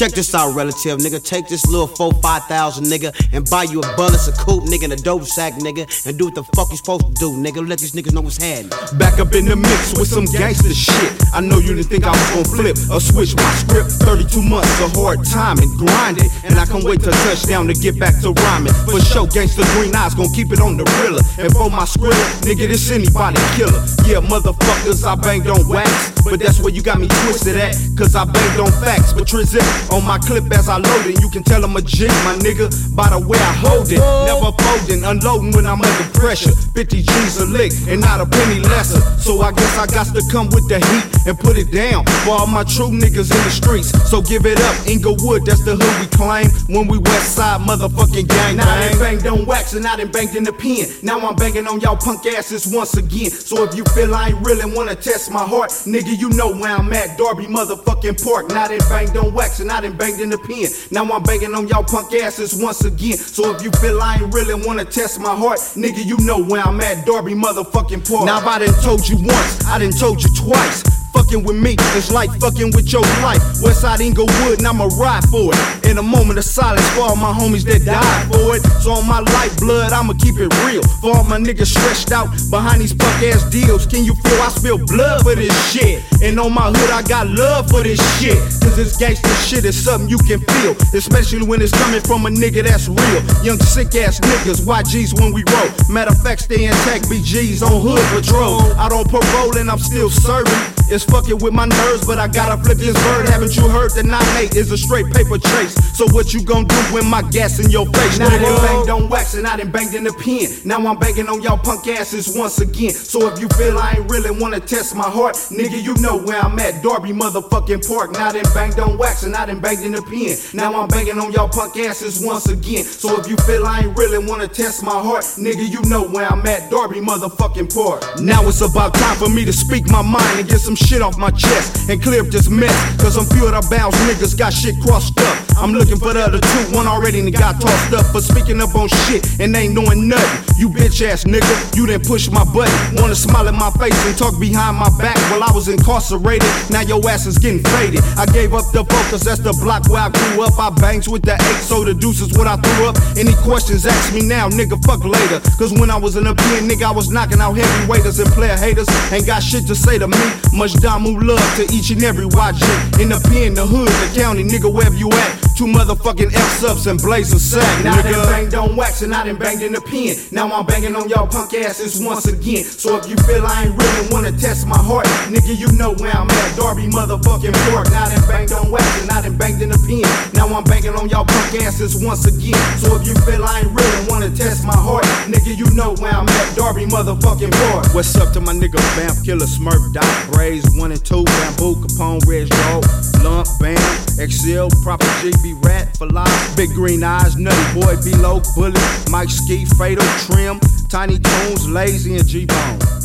Check this out, relative, nigga. Take this little four, five thousand, nigga, and buy you a bullet, a coupe, nigga, and a dope sack, nigga, and do what the fuck you supposed to do, nigga. Let these niggas know what's happening. Back up in the mix with some gangster shit. I know you didn't think I was gonna flip or switch my script. 32 months of hard time and grinding, and I can't wait to touchdown to get back to rhyming. For sure, gangster green eyes gon' keep it on the realer. And for my script, nigga, this anybody killer. Yeah, motherfuckers, I banged on wax, but that's where you got me twisted at, cause I banged on facts. But Trizzy on my clip as I load it, you can tell I'm a G, my nigga, by the way I hold it. Never folding, unloading when I'm under pressure. 50 G's a lick, and not a penny lesser. So I guess I got to come with the heat and put it down for all my true niggas in the streets. So give it up, Inglewood, that's the hood we claim when we west side motherfucking gang. Now I done banged on wax and I done banged in the pen. Now I'm banging on y'all punk asses once again. So if you feel I ain't really wanna test my heart, nigga, you know where I'm at. Darby motherfucking Park. Now done banged on wax and I done banged in the pen. Now I'm banging on y'all punk asses once again. So if you feel I ain't really wanna test my heart, nigga, you know where I'm at. Darby motherfucking Park. Now if I done told you once, I done told you twice. Fucking with me is like fucking with your life. Westside Inglewood, and I'ma ride for it. In a moment of silence for all my homies that died for it. So on my lifeblood, I'ma keep it real. For all my niggas stretched out behind these punk ass deals. Can you feel I spill blood for this shit? And on my hood, I got love for this shit. Cause this gangster shit is something you can feel. Especially when it's coming from a nigga that's real. Young sick ass niggas, YGs when we roll. Matter of fact, stay intact, BGs on hood patrol. don't parole and I'm still serving. It's fucking with my nerves, but I gotta flip this bird. Haven't you heard that 9-8 is a straight paper chase? So what you gon' do when my gas in your face? Now I done banged on wax and I done banged in the pen. Now I'm banging on y'all punk asses once again. So if you feel I ain't really wanna test my heart, nigga, you know where I'm at. Darby motherfucking Park. Now I done banged on wax and I done banged in the pen. Now I'm banging on y'all punk asses once again. So if you feel I ain't really wanna test my heart, nigga, you know where I'm at. Darby motherfucking Park. Now it's about time for me to speak my mind and get some shit off my chest and clear up this mess. Cause I'm few of the niggas got shit crossed up. I'm looking for the other two, one already and got tossed up. But speaking up on shit and ain't knowing nothing. You bitch ass nigga, you didn't push my button. Wanna smile in my face and talk behind my back while I was incarcerated. Now your ass is getting faded. I gave up the focus, that's the block where I grew up. I bangs with the eight, so the deuce is what I threw up. Any questions, ask me now, nigga, fuck later. Cause when I was in the pen, nigga, I was knocking out heavyweights and player haters. Ain't got shit to say to me. Much Damu love to each and every YG. In the pen, the hood, the county, nigga, wherever you at. Two motherfucking F ups and blaze a sack. Now I done banged on wax and I done banged in the pen. Now I'm banging on y'all punk asses once again. So if you feel I ain't really wanna test my heart, nigga, you know where I'm at. Darby motherfucking Park. Now I done banged on wax and I done banged in the pen. Now I'm banging on y'all punk asses once again. So if you feel I ain't really wanna test my heart, nigga, you know where I'm at. Darby motherfucking Park. What's up to my nigga Vamp Killer Smurf Doc Braze 1 and 2 Bamboo Capone Red Dog Lump Bam XL Proper GB Rat for life. Big Green Eyes Nutty Boy Below Bully, Mike Ski Fatal Trim. Tiny Tunes Lazy and G Bone